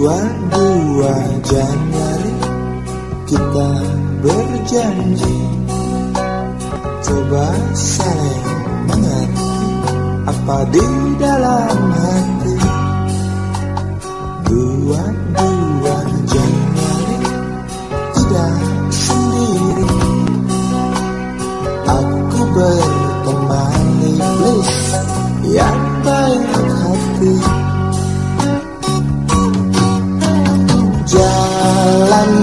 Dua-dua Januari kita berjanji. Coba saling mengerti apa di dalam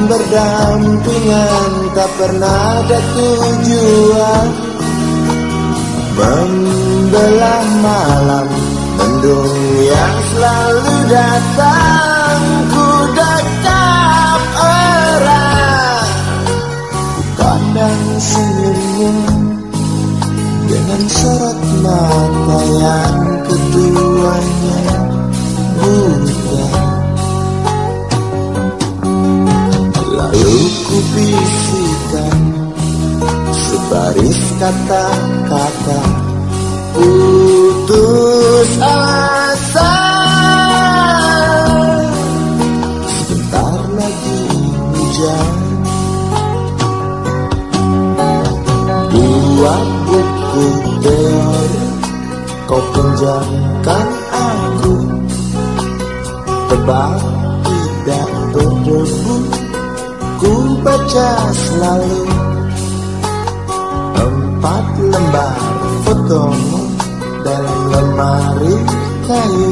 berdampingan tak pernah ada tujuan. Membelah malam mendung yang selalu datang Ku dekap erat. Pandang senyummu dengan sorot mata yang keduanya Kata-kata Putus asa. Sebentar lagi hujan. Buat buku teori Kau pinjamkan aku. Tebak tidak berdebu Ku baca selalu kayu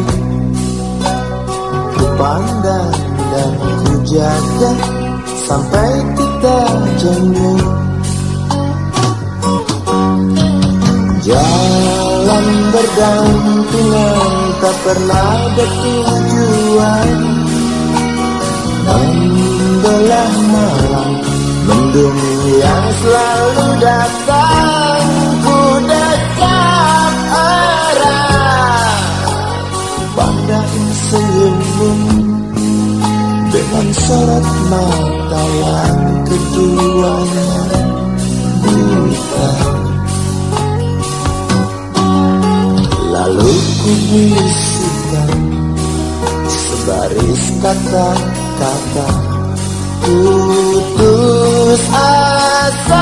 Ku pandang dan ku jaga Sampai kita jenguk. Jalan berdampingan Tak pernah ada tujuan Membelah malam Mendung yang selalu datang Sorot mata yang keduanya buta Lalu ku bisikan Sebaris kata-kata. Putus asa